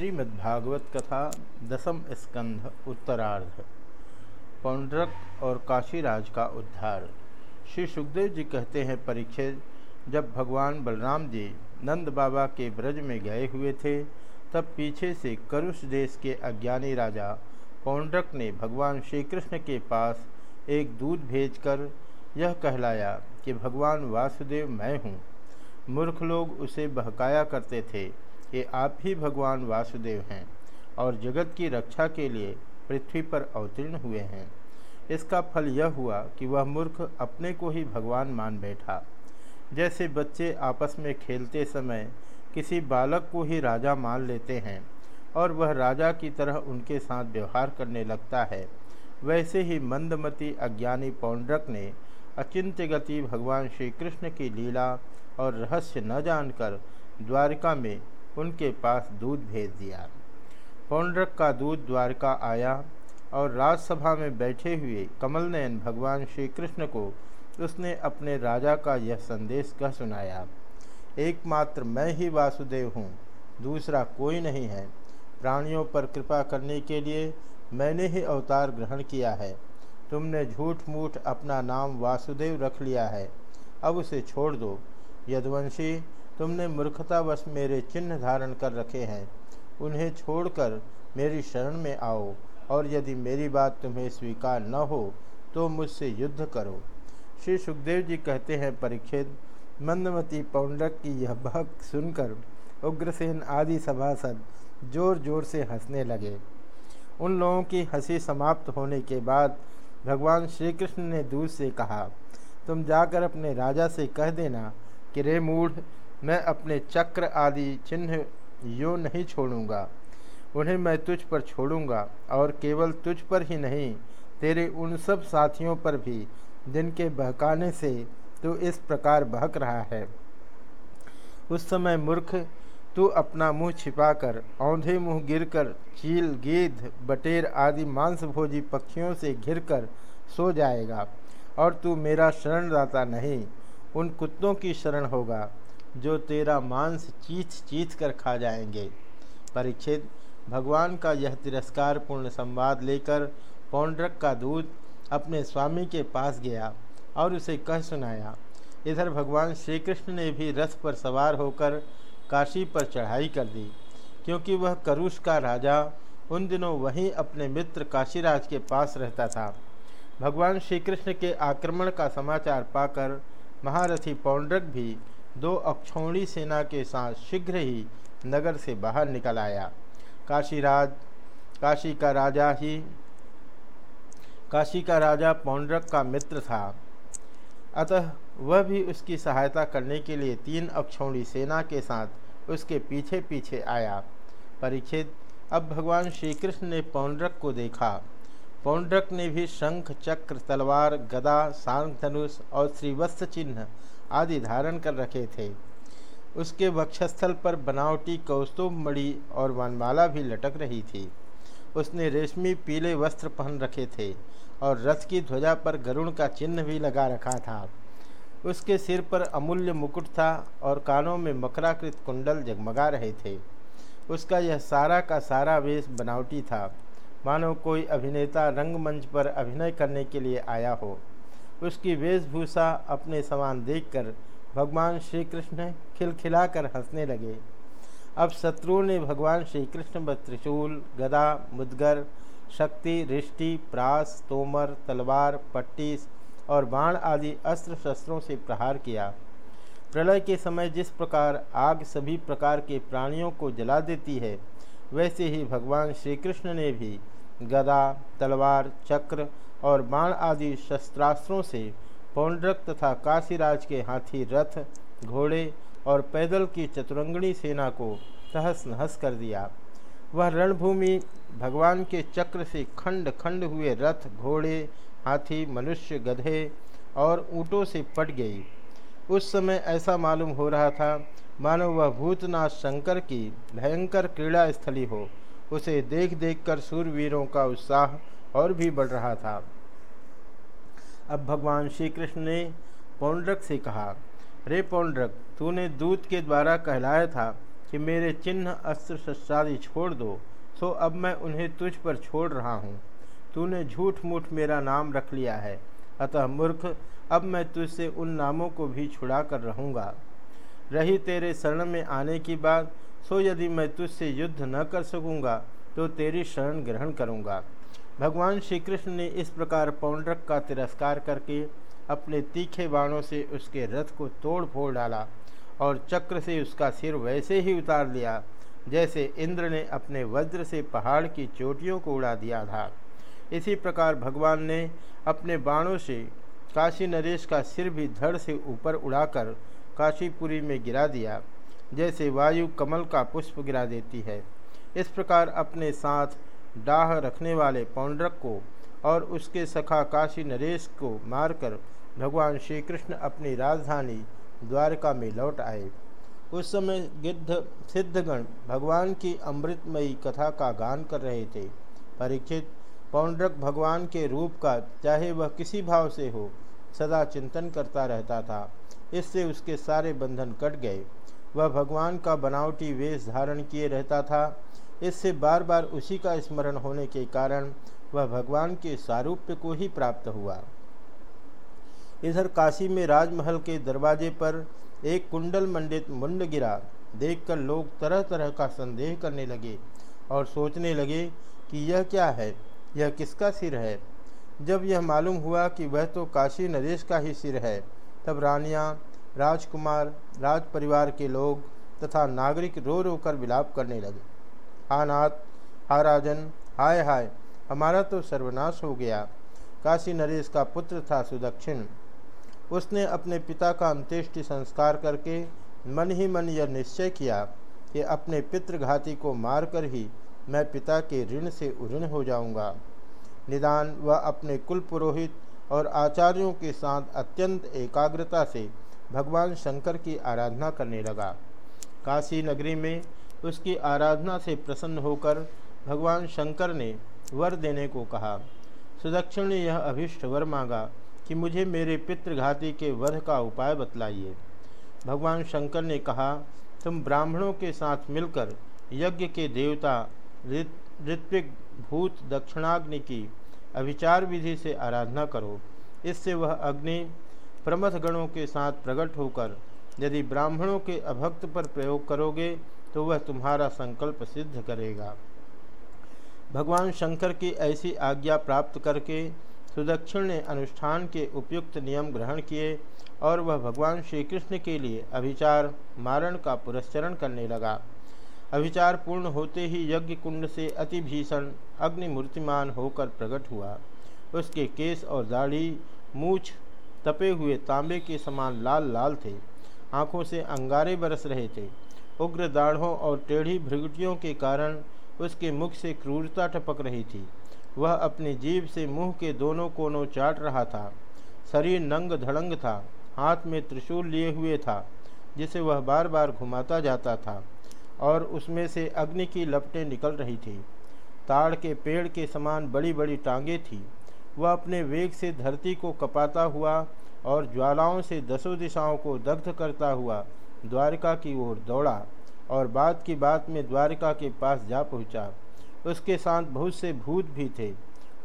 श्रीमद्भागवत कथा, दसम स्कंध, उत्तरार्ध। पौंड्रक और काशीराज का उद्धार। श्री सुखदेव जी कहते हैं परीक्षित जब भगवान बलराम जी नंद बाबा के ब्रज में गए हुए थे, तब पीछे से करुष देश के अज्ञानी राजा पौंड्रक ने भगवान श्री कृष्ण के पास एक दूध भेजकर यह कहलाया कि, भगवान वासुदेव, मैं हूँ। मूर्ख लोग उसे बहकाया करते थे। कि आप ही भगवान वासुदेव हैं और जगत की रक्षा के लिए पृथ्वी पर अवतीर्ण हुए हैं। इसका फल यह हुआ कि वह मूर्ख अपने को ही भगवान मान बैठा। जैसे बच्चे आपस में खेलते समय किसी बालक को ही राजा मान लेते हैं और वह राजा की तरह उनके साथ व्यवहार करने लगता है, वैसे ही मंदमती अज्ञानी पौंड्रक ने अचिंत्य गति भगवान श्री कृष्ण की लीला और रहस्य न जानकर द्वारिका में उनके पास दूध भेज दिया। पौंड्रक का दूध द्वारका आया और राजसभा में बैठे हुए कमल नयन भगवान श्री कृष्ण को उसने अपने राजा का यह संदेश कह सुनाया, एकमात्र मैं ही वासुदेव हूँ, दूसरा कोई नहीं है। प्राणियों पर कृपा करने के लिए मैंने ही अवतार ग्रहण किया है। तुमने झूठ मूठ अपना नाम वासुदेव रख लिया है। अब उसे छोड़ दो। यदवंशी तुमने मूर्खतावश मेरे चिन्ह धारण कर रखे हैं। उन्हें छोड़कर मेरी शरण में आओ, और यदि मेरी बात तुम्हें स्वीकार न हो तो मुझसे युद्ध करो। श्री सुखदेव जी कहते हैं परीक्षित मंदमती पौंडक की यह बहक सुनकर उग्रसेन आदि सभासद ज़ोर ज़ोर से हंसने लगे। उन लोगों की हँसी समाप्त होने के बाद भगवान श्री कृष्ण ने दूध से कहा, तुम जाकर अपने राजा से कह देना कि रे मूढ़ मैं अपने चक्र आदि चिन्ह यो नहीं छोड़ूँगा। उन्हें मैं तुझ पर छोड़ूँगा और केवल तुझ पर ही नहीं, तेरे उन सब साथियों पर भी, जिनके बहकाने से तू इस प्रकार बहक रहा है। उस समय मूर्ख, तू अपना मुँह छिपाकर, औंधे मुँह गिरकर, चील, गेद, बटेर आदि मांसभोजी पक्षियों से घिरकर सो जाएगा, और तू मेरा शरणदाता नहीं, उन कुत्तों की शरण होगा। जो तेरा मांस चीथ चीथ कर खा जाएँगे। परीक्षित भगवान का यह तिरस्कार पूर्ण संवाद लेकर पौंड्रक का दूध अपने स्वामी के पास गया और उसे कह सुनाया, इधर भगवान श्री कृष्ण ने भी रथ पर सवार होकर काशी पर चढ़ाई कर दी, क्योंकि वह करुष का राजा उन दिनों वहीं अपने मित्र काशीराज के पास रहता था। भगवान श्री कृष्ण के आक्रमण का समाचार पाकर महारथी पौंड्रक भी दो अक्षौणी सेना के साथ शीघ्र ही नगर से बाहर निकल आया। काशीराज काशी का राजा ही, काशी का राजा पौंड्रक का मित्र था। अतः वह भी उसकी सहायता करने के लिए तीन अक्षौणी सेना के साथ उसके पीछे पीछे आया। परीक्षित अब भगवान श्री कृष्ण ने पौंड्रक को देखा। पौंड्रक ने भी शंख, चक्र, तलवार, गदा, सांग, धनुष और श्रीवत्स चिन्ह आदि धारण कर रखे थे। उसके वक्षस्थल पर बनावटी कौस्तुभ, मणि और वनमाला भी लटक रही थी। उसने रेशमी पीले वस्त्र पहन रखे थे और रथ की ध्वजा पर गरुण का चिन्ह भी लगा रखा था। उसके सिर पर अमूल्य मुकुट था और कानों में मकराकृत कुंडल जगमगा रहे थे। उसका यह सारा का सारा वेश बनावटी था। मानो कोई अभिनेता रंगमंच पर अभिनय करने के लिए आया हो। उसकी वेशभूषा अपने समान देखकर भगवान श्री कृष्ण खिलखिलाकर हंसने लगे। अब शत्रुओं ने भगवान श्री कृष्ण व त्रिशूल, गदा, मुदगर, शक्ति, रिष्टि, प्रास, तोमर, तलवार, पट्टी और बाण आदि अस्त्र शस्त्रों से प्रहार किया। प्रलय के समय जिस प्रकार आग सभी प्रकार के प्राणियों को जला देती है, वैसे ही भगवान श्री कृष्ण ने भी गदा, तलवार, चक्र और बाण आदि शस्त्रास्त्रों से पौंड्रक तथा काशीराज के हाथी रथ, घोड़े और पैदल की चतुरंगणी सेना को तहस नहस कर दिया। वह रणभूमि भगवान के चक्र से खंड खंड हुए रथ, घोड़े, हाथी, मनुष्य, गधे और ऊँटों से पट गई उस समय ऐसा मालूम हो रहा था, मानो वह भूतनाथ शंकर की भयंकर क्रीड़ा स्थली हो। उसे देख देख कर सूरवीरों का उत्साह और भी बढ़ रहा था। अब भगवान श्री कृष्ण ने पौंड्रक से कहा, रे पौंड्रक, तूने दूत के द्वारा कहलाया था कि मेरे चिन्ह अस्त्र शस्त्रादि छोड़ दो सो अब मैं उन्हें तुझ पर छोड़ रहा हूँ। तूने झूठ मूठ मेरा नाम रख लिया है। अतः मूर्ख, अब मैं तुझसे उन नामों को भी छुड़ा कर रहूँगा। रही तेरे शरण में आने की बात सो यदि मैं तुझसे युद्ध न कर सकूँगा तो तेरी शरण ग्रहण करूँगा। भगवान श्री कृष्ण ने इस प्रकार पौंड्रक का तिरस्कार करके अपने तीखे बाणों से उसके रथ को तोड़ फोड़ डाला और चक्र से उसका सिर वैसे ही उतार लिया जैसे इंद्र ने अपने वज्र से पहाड़ की चोटियों को उड़ा दिया था। इसी प्रकार भगवान ने अपने बाणों से काशी नरेश का सिर भी धड़ से ऊपर उड़ाकर काशीपुरी में गिरा दिया, जैसे वायु कमल का पुष्प गिरा देती है। इस प्रकार अपने साथ डाह रखने वाले पौंड्रक को और उसके सखा काशी नरेश को मारकर भगवान श्री कृष्ण अपनी राजधानी द्वारका में लौट आए। उस समय गिद्ध सिद्धगण भगवान की अमृतमयी कथा का गान कर रहे थे। परीक्षित, पौंड्रक भगवान के रूप का चाहे वह किसी भाव से हो, सदा चिंतन करता रहता था। इससे उसके सारे बंधन कट गए। वह भगवान का बनावटी वेश धारण किए रहता था। इससे बार बार उसी का स्मरण होने के कारण वह भगवान के सारूप्य को ही प्राप्त हुआ। इधर काशी में राजमहल के दरवाजे पर एक कुंडल मंडित मुंड गिरा। देखकर लोग तरह तरह का संदेह करने लगे और सोचने लगे कि यह क्या है? यह किसका सिर है? जब यह मालूम हुआ कि वह तो काशी नरेश का ही सिर है, तब रानियाँ, राजकुमार राज परिवार के लोग तथा नागरिक रो रो कर विलाप करने लगे। हा नाथ हा राजन, हाय हाय, हमारा तो सर्वनाश हो गया। काशी नरेश का पुत्र था सुदक्षिण। उसने अपने पिता का अंत्येष्टि संस्कार करके मन ही मन यह निश्चय किया कि अपने पितृघाती को मारकर ही मैं पिता के ऋण से उऋण हो जाऊँगा। निदान वह अपने कुल पुरोहित और आचार्यों के साथ अत्यंत एकाग्रता से भगवान शंकर की आराधना करने लगा। काशी नगरी में उसकी आराधना से प्रसन्न होकर भगवान शंकर ने वर देने को कहा, सुदक्षिण ने यह अभिष्ट वर मांगा कि मुझे मेरे पितृघाती के वध का उपाय बतलाइए। भगवान शंकर ने कहा, तुम ब्राह्मणों के साथ मिलकर यज्ञ के देवता ऋत्विक भूत दक्षिणाग्नि की अभिचार विधि से आराधना करो। इससे वह अग्नि प्रमथ गणों के साथ प्रकट होकर यदि ब्राह्मणों के अभक्त पर प्रयोग करोगे तो वह तुम्हारा संकल्प सिद्ध करेगा। भगवान शंकर की ऐसी आज्ञा प्राप्त करके सुदक्षिण ने अनुष्ठान के उपयुक्त नियम ग्रहण किए और वह भगवान श्री कृष्ण के लिए अभिचार मारण का पुरस्चरण करने लगा। अभिचार पूर्ण होते ही यज्ञ कुंड से अति भीषण, अग्निमूर्तिमान होकर प्रकट हुआ। उसके केस और दाढ़ी, मूछ, तपे हुए तांबे के समान लाल लाल थे। आँखों से अंगारे बरस रहे थे। उग्र दाढ़ों और टेढ़ी भृगटियों के कारण उसके मुख से क्रूरता टपक रही थी। वह अपनी जीभ से मुँह के दोनों कोनों चाट रहा था। शरीर नंग धड़ंग था। हाथ में त्रिशूल लिए हुए था, जिसे वह बार बार घुमाता जाता था और उसमें से अग्नि की लपटें निकल रही थी। ताड़ के पेड़ के समान बड़ी बड़ी टांगे थी। वह अपने वेग से धरती को कपाता हुआ और ज्वालाओं से दसों दिशाओं को दग्ध करता हुआ द्वारका की ओर दौड़ा। और बात की बात में द्वारिका के पास जा पहुँचा। उसके साथ बहुत से भूत भी थे।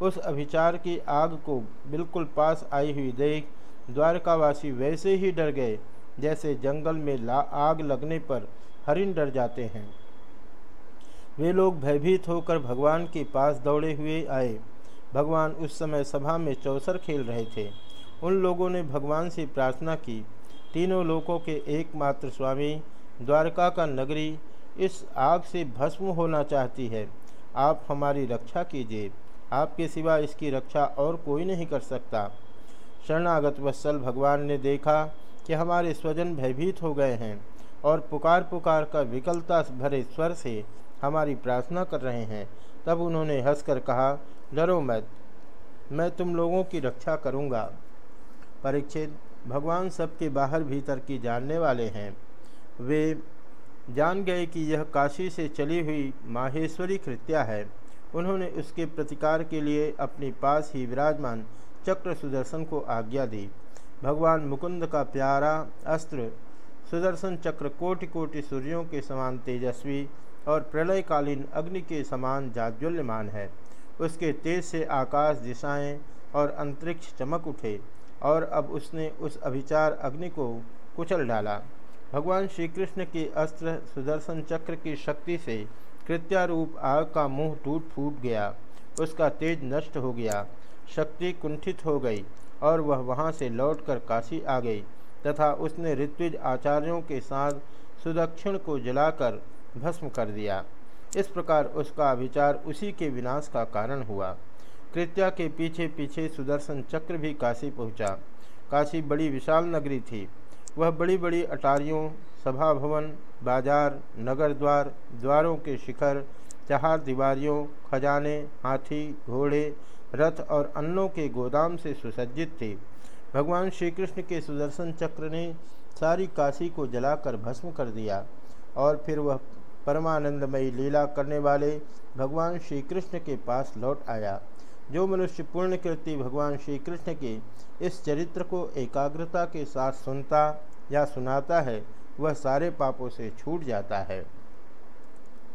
उस अभिचार की आग को बिल्कुल पास आई हुई देख द्वारकावासी वैसे ही डर गए, जैसे जंगल में ला आग लगने पर हरिण डर जाते हैं। वे लोग भयभीत होकर भगवान के पास दौड़े हुए आए। भगवान उस समय सभा में चौसर खेल रहे थे। उन लोगों ने भगवान से प्रार्थना की। तीनों लोगों के एकमात्र स्वामी द्वारका का नगरी इस आग से भस्म होना चाहती है। आप हमारी रक्षा कीजिए। आपके सिवा इसकी रक्षा और कोई नहीं कर सकता। शरणागत वत्सल भगवान ने देखा कि हमारे स्वजन भयभीत हो गए हैं और पुकार पुकार कर विकलता भरे स्वर से हमारी प्रार्थना कर रहे हैं। तब उन्होंने हंसकर कहा, डरो मत, मैं तुम लोगों की रक्षा करूँगा। परीक्षित, भगवान सबके बाहर भीतर की जानने वाले हैं। वे जान गए कि यह काशी से चली हुई माहेश्वरी कृत्या है। उन्होंने उसके प्रतिकार के लिए अपने पास ही विराजमान चक्र सुदर्शन को आज्ञा दी। भगवान मुकुंद का प्यारा अस्त्र, सुदर्शन चक्र कोटि कोटि सूर्यों के समान तेजस्वी और प्रलयकालीन अग्नि के समान जाज्वल्यमान है। उसके तेज से आकाश दिशाएँ और अंतरिक्ष चमक उठे और अब उसने उस अभिचार अग्नि को कुचल डाला। भगवान श्री कृष्ण के अस्त्र सुदर्शन चक्र की शक्ति से कृत्यारूप आग का मुँह टूट फूट गया। उसका तेज नष्ट हो गया। शक्ति कुंठित हो गई और वह वहाँ से लौटकर काशी आ गई तथा उसने ऋत्विज आचार्यों के साथ सुदक्षिण को जलाकर भस्म कर दिया। इस प्रकार उसका विचार उसी के विनाश का कारण हुआ। कृत्या के पीछे पीछे सुदर्शन चक्र भी काशी पहुँचा। काशी बड़ी विशाल नगरी थी। वह बड़ी बड़ी अटारियों, सभा भवन, बाज़ार, नगर द्वार, द्वारों के शिखर चहार दीवारियों, खजाने, हाथी, घोड़े, रथ और अन्नों के गोदाम से सुसज्जित थे। भगवान श्री कृष्ण के सुदर्शन चक्र ने सारी काशी को जलाकर भस्म कर दिया और फिर वह परमानंदमयी लीला करने वाले भगवान श्री कृष्ण के पास लौट आया। जो मनुष्य पूर्ण कृति भगवान श्री कृष्ण के इस चरित्र को एकाग्रता के साथ सुनता या सुनाता है, वह सारे पापों से छूट जाता है।